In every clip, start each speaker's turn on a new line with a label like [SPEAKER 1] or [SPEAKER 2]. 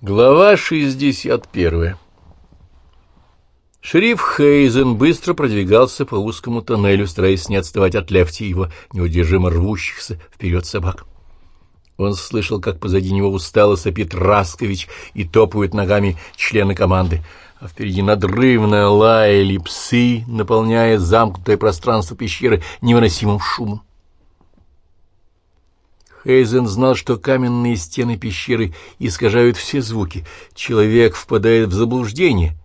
[SPEAKER 1] Глава 61 Шериф Хейзен быстро продвигался по узкому тоннелю, стараясь не отставать от Лефти его неудержимо рвущихся вперед собак. Он слышал, как позади него устало сопит Раскович и топают ногами члены команды, а впереди надрывно лаяли псы, наполняя замкнутое пространство пещеры невыносимым шумом. Хейзен знал, что каменные стены пещеры искажают все звуки. Человек впадает в заблуждение,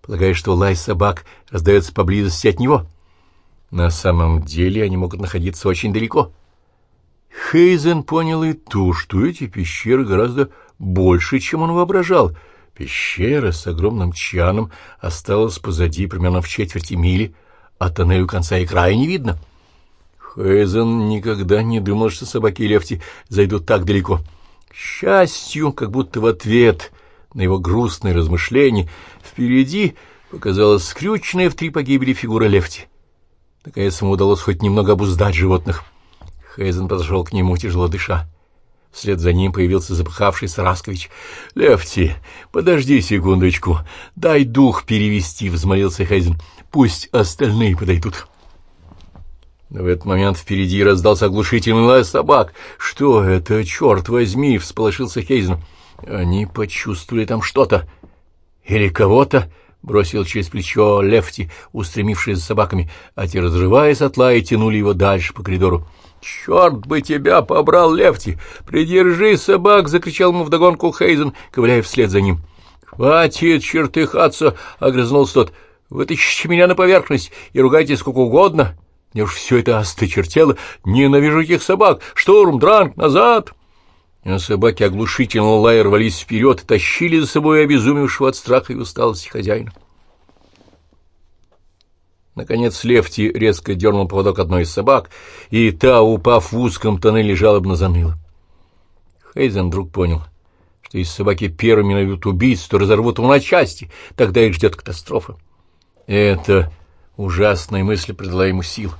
[SPEAKER 1] полагая, что лай собак раздается поблизости от него. На самом деле они могут находиться очень далеко. Хейзен понял и то, что эти пещеры гораздо больше, чем он воображал. Пещера с огромным чаном осталась позади примерно в четверти мили, а тоннелю конца и края не видно — Хейзен никогда не думал, что собаки лефти зайдут так далеко. К счастью, как будто в ответ на его грустные размышления, впереди показалась скрюченная в три погибели фигура лефти. Наконец ему удалось хоть немного обуздать животных. Хейзен подошел к нему, тяжело дыша. Вслед за ним появился запыхавшийся Раскович. — Лефти, подожди секундочку, дай дух перевести, — взмолился Хейзен. — Пусть остальные подойдут. — в этот момент впереди раздался оглушительный лай собак. «Что это, черт возьми!» — всполошился Хейзен. «Они почувствовали там что-то. Или кого-то?» — бросил через плечо Лефти, устремившись за собаками, а те, разрываясь от лая, тянули его дальше по коридору. «Черт бы тебя побрал, Лефти! Придержи собак!» — закричал ему вдогонку Хейзен, ковыляя вслед за ним. «Хватит чертыхаться!» — огрызнулся тот. «Вытащите меня на поверхность и ругайте сколько угодно!» Мне уж все это осточертело. Ненавижу этих собак. Штурм, дранг, назад!» А собаки оглушительно лая рвались вперед и тащили за собой обезумевшего от страха и усталости хозяина. Наконец Лефти резко дернул поводок одной из собак, и та, упав в узком тоннеле, жалобно заныла. Хейзен вдруг понял, что если собаки первыми найдут убийц, то разорвут его на части, тогда их ждет катастрофа. Это Ужасная мысль придала ему сил.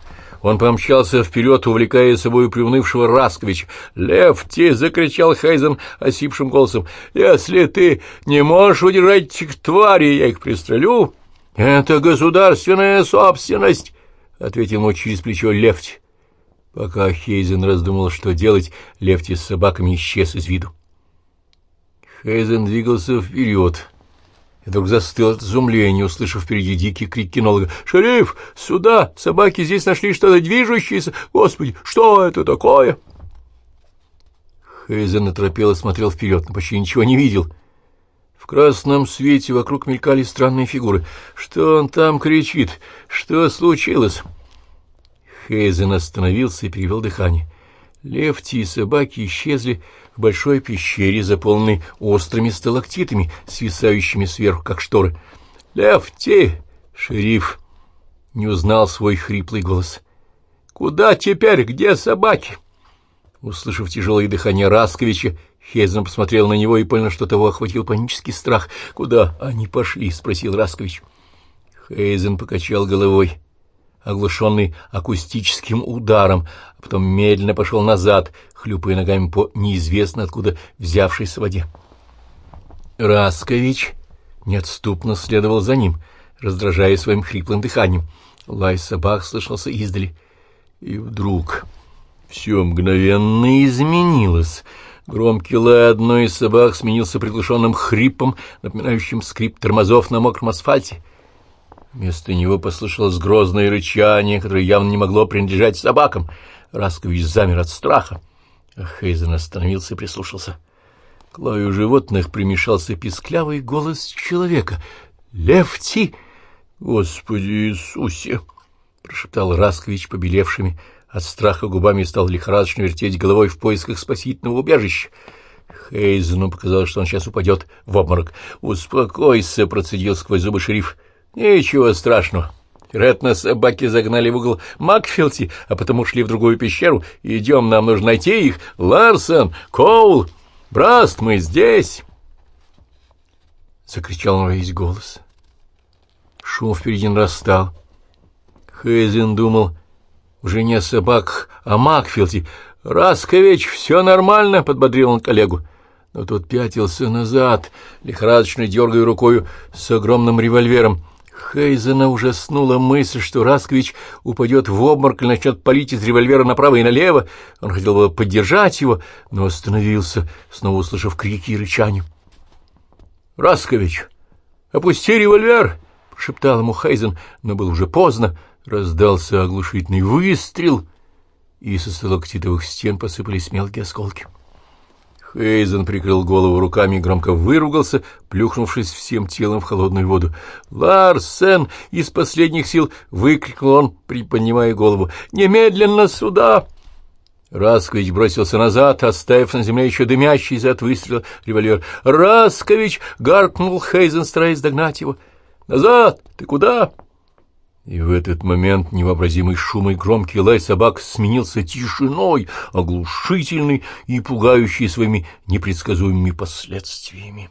[SPEAKER 1] Он помчался вперед, увлекая собой приунывшего Расковича. «Лефти!» — закричал Хайзен осипшим голосом. «Если ты не можешь удержать этих тварей, я их пристрелю!» «Это государственная собственность!» — ответил ему через плечо Лефти. Пока Хейзен раздумывал, что делать, Лефти с собаками исчез из виду. Хейзен двигался вперед и вдруг застыл от изумления, услышав впереди дикий крик кинолога. «Шериф, сюда! Собаки здесь нашли что-то движущееся! Господи, что это такое?» Хейзен оторопел и смотрел вперед, но почти ничего не видел. В красном свете вокруг мелькали странные фигуры. «Что он там кричит? Что случилось?» Хейзен остановился и перевел дыхание. Лефти и собаки исчезли в большой пещере, заполненной острыми сталактитами, свисающими сверху, как шторы. «Лефти!» — шериф не узнал свой хриплый голос. «Куда теперь? Где собаки?» Услышав тяжелое дыхание Расковича, Хейзен посмотрел на него и понял, что того охватил панический страх. «Куда они пошли?» — спросил Раскович. Хейзен покачал головой оглушенный акустическим ударом, а потом медленно пошел назад, хлюпая ногами по неизвестно откуда взявшейся воде. Раскович неотступно следовал за ним, раздражая своим хриплым дыханием. Лай собак слышался издали. И вдруг все мгновенно изменилось. Громкий лай одной из собак сменился приглушенным хрипом, напоминающим скрип тормозов на мокром асфальте. Вместо него послышалось грозное рычание, которое явно не могло принадлежать собакам. Раскович замер от страха. А Хейзен остановился и прислушался. К лаю животных примешался писклявый голос человека. «Левти! Господи Иисусе!» — прошептал Раскович побелевшими от страха губами и стал лихорадочно вертеть головой в поисках спасительного убежища. Хейзену показалось, что он сейчас упадет в обморок. «Успокойся!» — процедил сквозь зубы шериф. Ничего страшного. Вероятно, собаки загнали в угол Макфилти, а потом ушли в другую пещеру. Идем, нам нужно найти их. Ларсон, Коул, Браст, мы здесь!» Закричал он весь голос. Шум впереди нарастал. Хейзен думал уже не о собаках, а о Макфилте. «Раскович, все нормально», — подбодрил он коллегу. но тот пятился назад, лихорадочно дергая рукою с огромным револьвером. Хейзена ужаснула мысль, что Раскович упадет в обморок и начнет палить из револьвера направо и налево. Он хотел бы поддержать его, но остановился, снова услышав крики и рычание. — Раскович, опусти револьвер! — шептал ему Хейзен, но было уже поздно. Раздался оглушительный выстрел, и со сталактитовых стен посыпались мелкие осколки. — Хейзен прикрыл голову руками и громко выругался, плюхнувшись всем телом в холодную воду. «Ларсен!» — из последних сил выкрикнул он, приподнимая голову. «Немедленно сюда!» Раскович бросился назад, оставив на земле еще дымящийся от выстрела револьвер. «Раскович!» — гаркнул Хейзен, стараясь догнать его. «Назад! Ты куда?» И в этот момент невообразимый шум и громкий лай собак сменился тишиной, оглушительной и пугающей своими непредсказуемыми последствиями.